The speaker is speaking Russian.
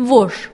Вож.